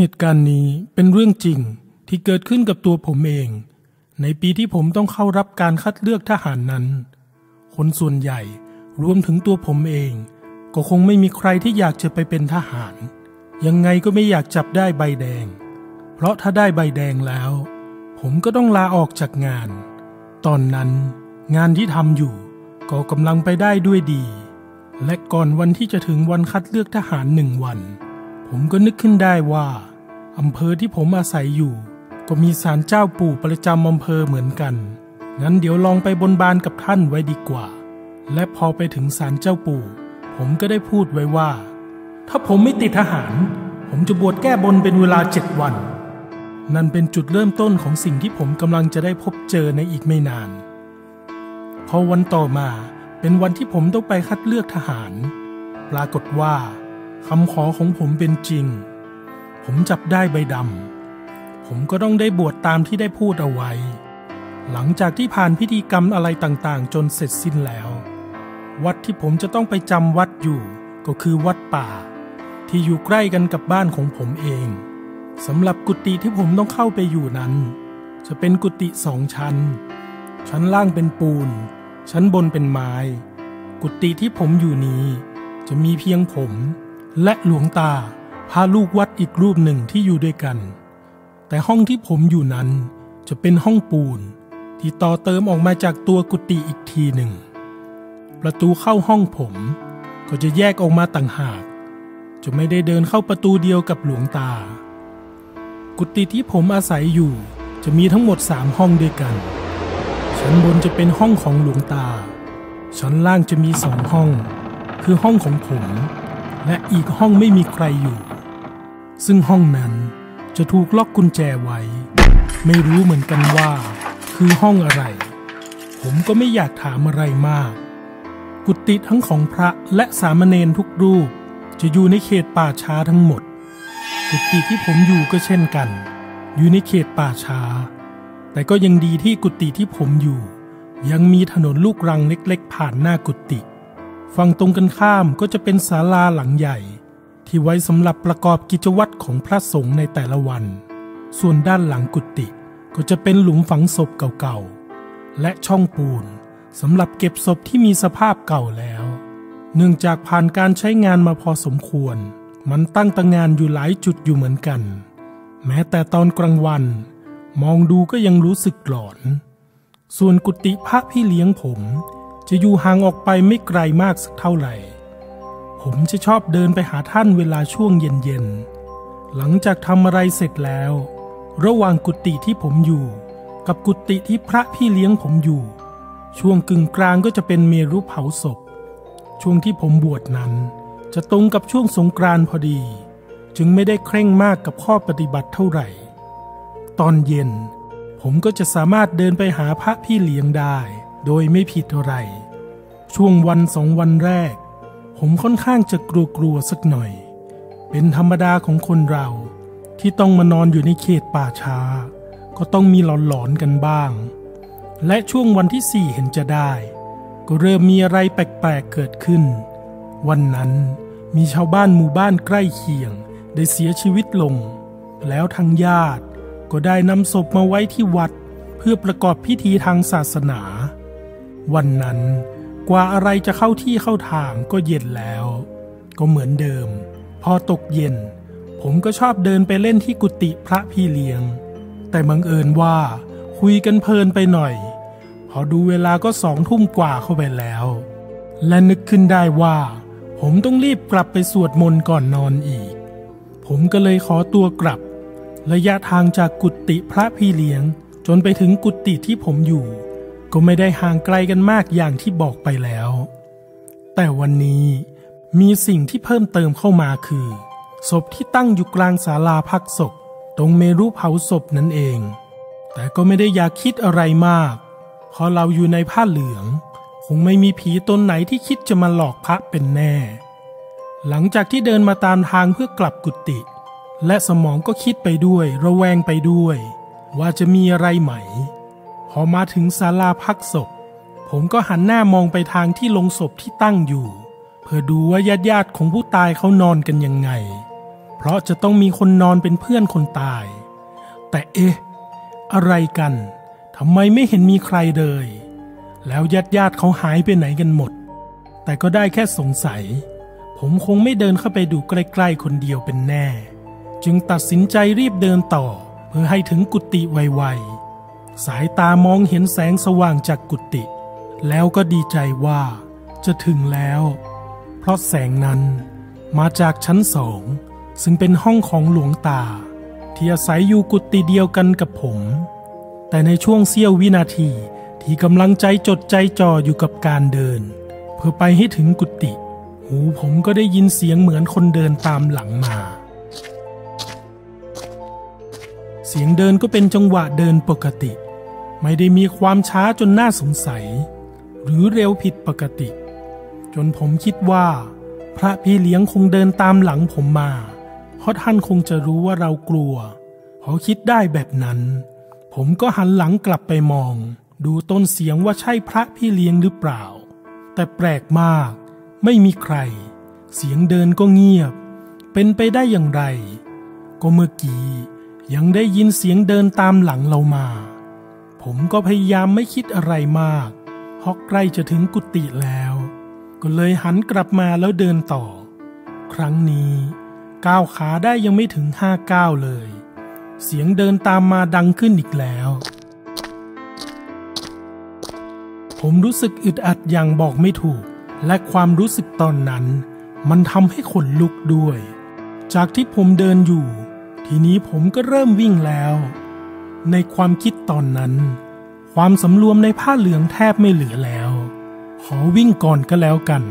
เหตุการณ์นี้เป็นเรื่องจริงที่เกิดขึ้นกับตัวผมเอง ในปีที่ผมต้องเข้ารับการคัดเลือกทหารนั้น คนส่วนใหญ่รวมถึงตัวผมเอง ก็คงไม่มีใครที่อยากจะไปเป็นทหาร ยังไงก็ไม่อยากจับได้ใบแดง เพราะถ้าได้ใบแดงแล้ว ผมก็ต้องลาออกจากงาน ตอนนั้นงานที่ทำอยู่ ก็กำลังไปได้ด้วยดี และก่อนวันที่จะถึงวันคัดเลือกทหารหนึ่งวัน ผมก็นึกขึ้นได้ว่า อำเภอที่ผมอาศัยอยู่ ก็มีศาลเจ้าปู่ประจำอำเภอเหมือนกัน งั้นเดี๋ยวลองไปบนบานกับท่านไว้ดีกว่า และพอไปถึงศาลเจ้าปู่ ผมก็ได้พูดไว้ว่า ถ้าผมไม่ติดทหาร ผมจะบวชแก้บนเป็นเวลาเจ็ดวัน นั่นเป็นจุดเริ่มต้นของสิ่งที่ผมกำลังจะได้พบเจอในอีกไม่นาน พอวันต่อมาเป็นวันที่ผมต้องไปคัดเลือกทหาร ปรากฏว่าคำขอของผมเป็นจริง ผมจับได้ใบดำ ผมก็ต้องได้บวชตามที่ได้พูดเอาไว้ หลังจากที่ผ่านพิธีกรรมอะไรต่างๆ จนเสร็จสิ้นแล้ว วัดที่ผมจะต้องไปจำวัดอยู่ก็คือวัดป่า ที่อยู่ใกล้กันกับบ้านของผมเองสำหรับกุฏิที่ผมต้องเข้าไปอยู่นั้น จะเป็นกุฏิสองชั้น ชั้นล่างเป็นปูน ชั้นบนเป็นไม้ กุฏิที่ผมอยู่นี้ จะมีเพียงผมและหลวงตา พาลูกวัดอีกรูปหนึ่งที่อยู่ด้วยกัน แต่ห้องที่ผมอยู่นั้นจะเป็นห้องปูน ที่ต่อเติมออกมาจากตัวกุฏิอีกทีหนึ่ง ประตูเข้าห้องผม ก็จะแยกออกมาต่างหาก จะไม่ได้เดินเข้าประตูเดียวกับหลวงตา กุฏิที่ผมอาศัยอยู่จะมีทั้งหมดสามห้องด้วยกัน ชั้นบนจะเป็นห้องของหลวงตา ชั้นล่างจะมีสองห้อง คือห้องของผม และอีกห้องไม่มีใครอยู่ ซึ่งห้องนั้นจะถูกล็อกกุญแจไว้ ไม่รู้เหมือนกันว่า คือห้องอะไร ผมก็ไม่อยากถามอะไรมาก กุฏิทั้งของพระและสามเณรทุกรูป จะอยู่ในเขตป่าช้าทั้งหมด กุฏิที่ผมอยู่ก็เช่นกัน อยู่ในเขตป่าช้า แต่ก็ยังดีที่กุฏิที่ผมอยู่ ยังมีถนนลูกรังเล็กๆ ผ่านหน้ากุฏิฝั่งตรงกันข้ามก็จะเป็นศาลาหลังใหญ่ ที่ไว้สำหรับประกอบกิจวัตรของพระสงฆ์ในแต่ละวัน ส่วนด้านหลังกุฏิก็จะเป็นหลุมฝังศพเก่าๆ และช่องปูนสำหรับเก็บศพที่มีสภาพเก่าแล้ว เนื่องจากผ่านการใช้งานมาพอสมควร มันตั้งตางานอยู่หลายจุดอยู่เหมือนกัน แม้แต่ตอนกลางวัน มองดูก็ยังรู้สึกหลอน ส่วนกุฏิพระพี่เลี้ยงผม จะอยู่ห่างออกไปไม่ไกลมากสักเท่าไหร่ ผมจะชอบเดินไปหาท่านเวลาช่วงเย็นๆ หลังจากทำอะไรเสร็จแล้ว ระหว่างกุฏิที่ผมอยู่ กับกุฏิที่พระพี่เลี้ยงผมอยู่ ช่วงกึ่งกลางก็จะเป็นเมรุเผาศพ ช่วงที่ผมบวชนั้น จะตรงกับช่วงสงกรานพอดี จึงไม่ได้เคร่งมากกับข้อปฏิบัติเท่าไหร่ ตอนเย็น ผมก็จะสามารถเดินไปหาพระพี่เลี้ยงได้ โดยไม่ผิดอะไร ช่วงวันสองวันแรก ผมค่อนข้างจะกลัวๆสักหน่อย เป็นธรรมดาของคนเรา ที่ต้องมานอนอยู่ในเขตป่าช้า ก็ต้องมีหลอนๆกันบ้าง และช่วงวันที่สี่เห็นจะได้ ก็เริ่มมีอะไรแปลกๆเกิดขึ้น วันนั้นมีชาวบ้านหมู่บ้านใกล้เคียง ได้เสียชีวิตลง แล้วทางญาติก็ได้นำศพมาไว้ที่วัด เพื่อประกอบพิธีทางศาสนา วันนั้น กว่าอะไรจะเข้าที่เข้าทางก็เย็นแล้ว ก็เหมือนเดิม พอตกเย็น ผมก็ชอบเดินไปเล่นที่กุฏิพระพี่เลี้ยง แต่บังเอิญว่า คุยกันเพลินไปหน่อย พอดูเวลาก็สองทุ่มกว่าเข้าไปแล้ว และนึกขึ้นได้ว่า ผมต้องรีบกลับไปสวดมนต์ก่อนนอนอีก ผมก็เลยขอตัวกลับ ระยะทางจากกุฏิพระพี่เลี้ยง จนไปถึงกุฏิที่ผมอยู่ ก็ไม่ได้ห่างไกลกันมากอย่างที่บอกไปแล้ว แต่วันนี้มีสิ่งที่เพิ่มเติมเข้ามาคือ ศพที่ตั้งอยู่กลางศาลาพักศพ ตรงเมรุเผาศพนั่นเอง แต่ก็ไม่ได้อยากคิดอะไรมาก เพราะเราอยู่ในผ้าเหลือง คงไม่มีผีตนไหนที่คิดจะมาหลอกพระเป็นแน่ หลังจากที่เดินมาตามทางเพื่อกลับกุฏิและสมองก็คิดไปด้วย ระแวงไปด้วย ว่าจะมีอะไรไหม พอมาถึงศาลาพักศพ ผมก็หันหน้ามองไปทางที่ลงศพที่ตั้งอยู่ เพื่อดูว่าญาติญาติของผู้ตายเขานอนกันยังไง เพราะจะต้องมีคนนอนเป็นเพื่อนคนตาย แต่เอ๊ะ อะไรกันทำไมไม่เห็นมีใครเลย แล้วญาติญาติเขาหายไปไหนกันหมด แต่ก็ได้แค่สงสัย ผมคงไม่เดินเข้าไปดูใกล้ๆคนเดียวเป็นแน่ จึงตัดสินใจรีบเดินต่อเพื่อให้ถึงกุฏิไวๆ สายตามองเห็นแสงสว่างจากกุฏิแล้วก็ดีใจว่าจะถึงแล้ว เพราะแสงนั้นมาจากชั้นสองซึ่งเป็นห้องของหลวงตา ที่อาศัยอยู่กุฏิเดียวกันกับผม แต่ในช่วงเสี้ยววินาทีที่กำลังใจจดใจจ่ออยู่กับการเดิน เพื่อไปให้ถึงกุฏิหูผมก็ได้ยินเสียงเหมือนคนเดินตามหลังมา เสียงเดินก็เป็นจังหวะเดินปกติ ไม่ได้มีความช้าจนน่าสงสัย หรือเร็วผิดปกติ จนผมคิดว่า พระพี่เลี้ยงคงเดินตามหลังผมมาเพราะท่านคงจะรู้ว่าเรากลัวพอคิดได้แบบนั้น ผมก็หันหลังกลับไปมอง ดูต้นเสียงว่าใช่พระพี่เลี้ยงหรือเปล่า แต่แปลกมาก ไม่มีใคร เสียงเดินก็เงียบ เป็นไปได้อย่างไร ก็เมื่อกี้ยังได้ยินเสียงเดินตามหลังเรามา ผมก็พยายามไม่คิดอะไรมากเพราะใกล้จะถึงกุฏิแล้ว ก็เลยหันกลับมาแล้วเดินต่อ ครั้งนี้ก้าวขาได้ยังไม่ถึงห้าก้าวเลย เสียงเดินตามมาดังขึ้นอีกแล้ว ผมรู้สึกอึดอัดอย่างบอกไม่ถูก และความรู้สึกตอนนั้น มันทำให้ขนลุกด้วย จากที่ผมเดินอยู่ ทีนี้ผมก็เริ่มวิ่งแล้ว ในความคิดตอนนั้น ความสำรวมในผ้าเหลืองแทบไม่เหลือแล้ว ขอวิ่งก่อนก็แล้วกัน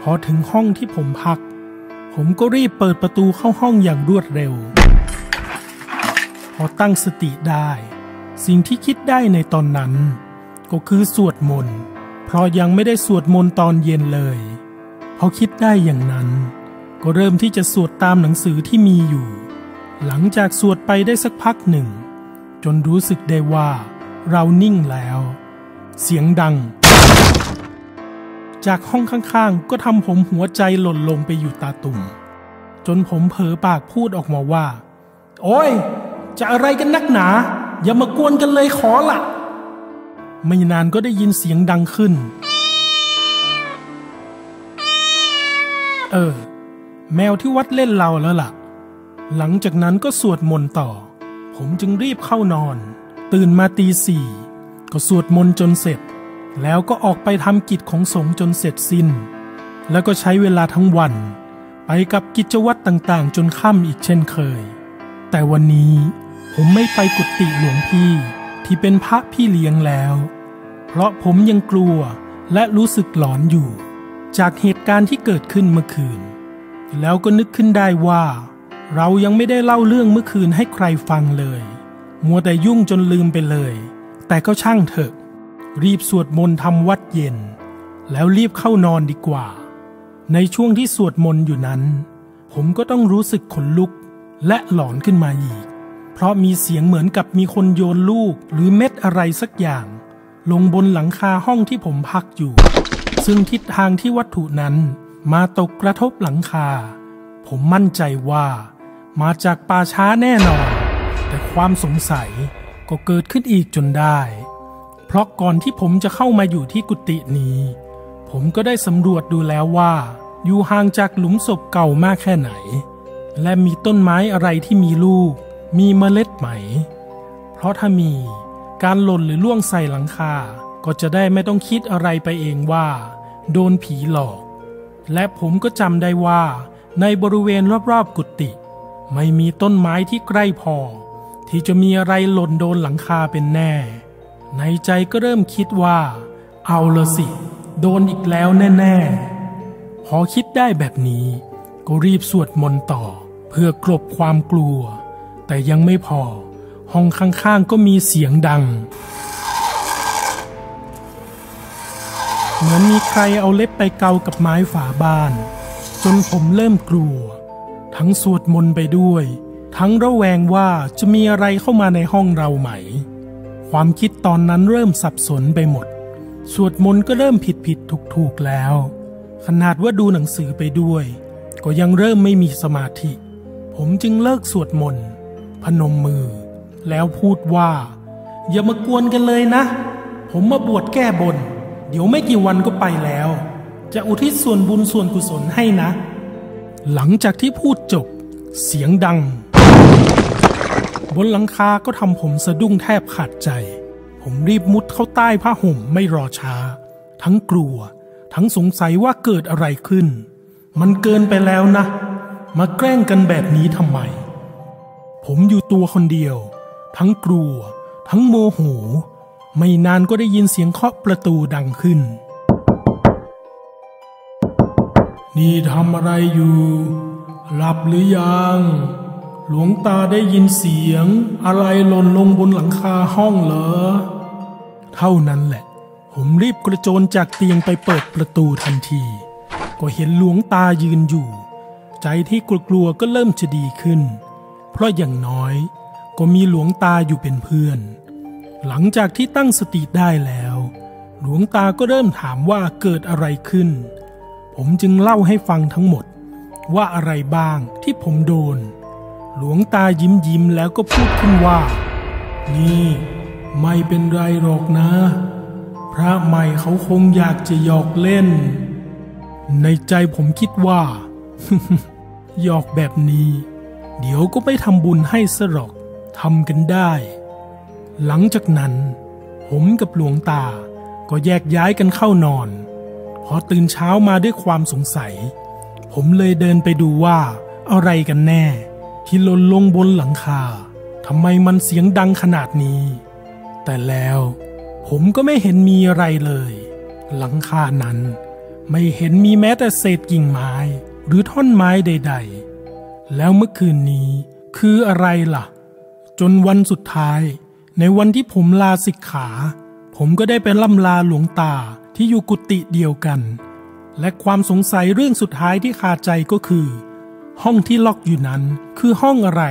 พอถึงห้องที่ผมพัก ผมก็รีบเปิดประตูเข้าห้องอย่างรวดเร็ว พอตั้งสติได้ สิ่งที่คิดได้ในตอนนั้น ก็คือสวดมนต์เพราะยังไม่ได้สวดมนต์ตอนเย็นเลยพอคิดได้อย่างนั้น ก็เริ่มที่จะสวดตามหนังสือที่มีอยู่ หลังจากสวดไปได้สักพักหนึ่ง จนรู้สึกได้ว่า เรานิ่งแล้ว เสียงดัง จากห้องข้างๆ ก็ทำผมหัวใจหล่นลงไปอยู่ตาตุ่ม จนผมเผลอปากพูดออกมาว่า โอ้ย จะอะไรกันนักหนา อย่ามากวนกันเลยขอละไม่นานก็ได้ยินเสียงดังขึ้น เออ แมวที่วัดเล่นเราแล้วล่ะ หลังจากนั้นก็สวดมนต์ต่อ ผมจึงรีบเข้านอน ตื่นมาตีสี่ก็สวดมนต์จนเสร็จ แล้วก็ออกไปทำกิจของสงฆ์จนเสร็จสิ้น แล้วก็ใช้เวลาทั้งวัน ไปกับกิจวัตรต่างๆ จนค่ำอีกเช่นเคย แต่วันนี้ผมไม่ไปกุฏิหลวงพี่ที่เป็นพระพี่เลี้ยงแล้ว เพราะผมยังกลัวและรู้สึกหลอนอยู่ จากเหตุการณ์ที่เกิดขึ้นเมื่อคืน แล้วก็นึกขึ้นได้ว่า เรายังไม่ได้เล่าเรื่องเมื่อคืนให้ใครฟังเลย มัวแต่ยุ่งจนลืมไปเลย แต่ก็ช่างเถอะ รีบสวดมนต์ทำวัดเย็น แล้วรีบเข้านอนดีกว่า ในช่วงที่สวดมนต์อยู่นั้น ผมก็ต้องรู้สึกขนลุกและหลอนขึ้นมาอีก เพราะมีเสียงเหมือนกับมีคนโยนลูกหรือเม็ดอะไรสักอย่าง ลงบนหลังคาห้องที่ผมพักอยู่ ซึ่งทิศทางที่วัตถุนั้นมาตกกระทบหลังคา ผมมั่นใจว่า มาจากป่าช้าแน่นอน แต่ความสงสัยก็เกิดขึ้นอีกจนได้ เพราะก่อนที่ผมจะเข้ามาอยู่ที่กุฏินี้ ผมก็ได้สำรวจดูแล้วว่า อยู่ห่างจากหลุมศพเก่ามากแค่ไหน และมีต้นไม้อะไรที่มีลูก มีเมล็ดไหม เพราะถ้ามีการหล่นหรือล่วงใส่หลังคา ก็จะได้ไม่ต้องคิดอะไรไปเองว่า โดนผีหลอก และผมก็จำได้ว่า ในบริเวณรอบๆกุฏิ ไม่มีต้นไม้ที่ใกล้พอ ที่จะมีอะไรหล่นโดนหลังคาเป็นแน่ ในใจก็เริ่มคิดว่า เอาละสิ โดนอีกแล้วแน่ ๆ พอคิดได้แบบนี้ ก็รีบสวดมนต์ต่อ เพื่อกลบความกลัว แต่ยังไม่พอ ห้องข้างๆก็มีเสียงดัง เหมือนมีใครเอาเล็บไปเกากับไม้ฝาบ้าน จนผมเริ่มกลัว ทั้งสวดมนต์ไปด้วย ทั้งระแวงว่าจะมีอะไรเข้ามาในห้องเราไหม ความคิดตอนนั้นเริ่มสับสนไปหมด สวดมนต์ก็เริ่มผิดผิดถูกถูกแล้ว ขนาดว่าดูหนังสือไปด้วย ก็ยังเริ่มไม่มีสมาธิ ผมจึงเลิกสวดมนต์พนมมือ แล้วพูดว่า อย่ามากวนกันเลยนะ ผมมาบวชแก้บน เดี๋ยวไม่กี่วันก็ไปแล้ว จะอุทิศส่วนบุญส่วนกุศลให้นะ หลังจากที่พูดจบ เสียงดัง บนหลังคาก็ทำผมสะดุ้งแทบขาดใจ ผมรีบมุดเข้าใต้ผ้าห่มไม่รอช้า ทั้งกลัว ทั้งสงสัยว่าเกิดอะไรขึ้น มันเกินไปแล้วนะ มาแกล้งกันแบบนี้ทำไม ผมอยู่ตัวคนเดียว ทั้งกลัว ทั้งโมโห ไม่นานก็ได้ยินเสียงเคาะประตูดังขึ้น นี่ทำอะไรอยู่ หลับหรือยัง หลวงตาได้ยินเสียง อะไรหล่นลงบนหลังคาห้องเหรอ เท่านั้นแหละ ผมรีบกระโจนจากเตียงไปเปิดประตูทันที ก็เห็นหลวงตายืนอยู่ ใจที่กลัวๆก็เริ่มจะดีขึ้น เพราะอย่างน้อย ก็มีหลวงตาอยู่เป็นเพื่อน หลังจากที่ตั้งสติได้แล้ว หลวงตาก็เริ่มถามว่าเกิดอะไรขึ้น ผมจึงเล่าให้ฟังทั้งหมด ว่าอะไรบ้างที่ผมโดน หลวงตายิ้มยิ้มแล้วก็พูดขึ้นว่า นี่ไม่เป็นไรหรอกนะ พระใหม่เขาคงอยากจะหยอกเล่น ในใจผมคิดว่าหยอกแบบนี้ เดี๋ยวก็ไม่ทำบุญให้สหรอกทำกันได้ หลังจากนั้น ผมกับหลวงตาก็แยกย้ายกันเข้านอน พอตื่นเช้ามาด้วยความสงสัย ผมเลยเดินไปดูว่า อะไรกันแน่ ที่หล่นลงบนหลังคาทำไมมันเสียงดังขนาดนี้ แต่แล้วผมก็ไม่เห็นมีอะไรเลย หลังคานั้น ไม่เห็นมีแม้แต่เศษกิ่งไม้ หรือท่อนไม้ใด ๆ แล้วเมื่อคืนนี้คืออะไรล่ะ จนวันสุดท้าย ในวันที่ผมลาสิกขา ผมก็ได้ไปล่ำลาหลวงตา ที่อยู่กุฏิเดียวกัน และความสงสัยเรื่องสุดท้ายที่คาใจก็คือ ห้องที่ล็อกอยู่นั้นคือห้องอะไร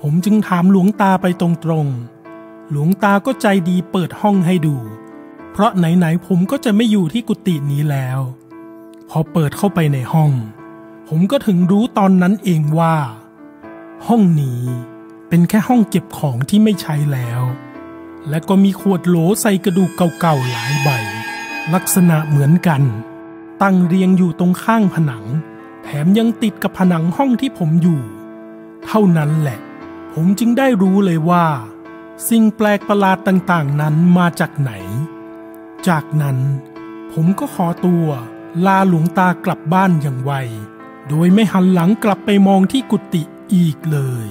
ผมจึงถามหลวงตาไปตรงๆ หลวงตาก็ใจดีเปิดห้องให้ดู เพราะไหนๆผมก็จะไม่อยู่ที่กุฏินี้แล้ว พอเปิดเข้าไปในห้อง ผมก็ถึงรู้ตอนนั้นเองว่า ห้องนี้เป็นแค่ห้องเก็บของที่ไม่ใช้แล้ว และก็มีขวดโหลใส่กระดูกเก่าๆหลายใบ ลักษณะเหมือนกัน ตั้งเรียงอยู่ตรงข้างผนัง แถมยังติดกับผนังห้องที่ผมอยู่ เท่านั้นแหละ ผมจึงได้รู้เลยว่า สิ่งแปลกประหลาดต่างๆ นั้นมาจากไหน จากนั้น ผมก็ขอตัวลาหลวงตากลับบ้านอย่างไว โดยไม่หันหลังกลับไปมองที่กุฏิอีกเลย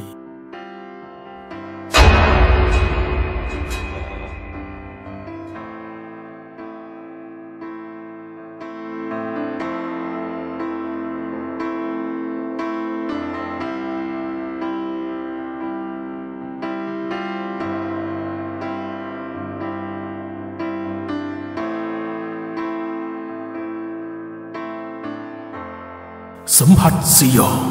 สัมผัสสยอง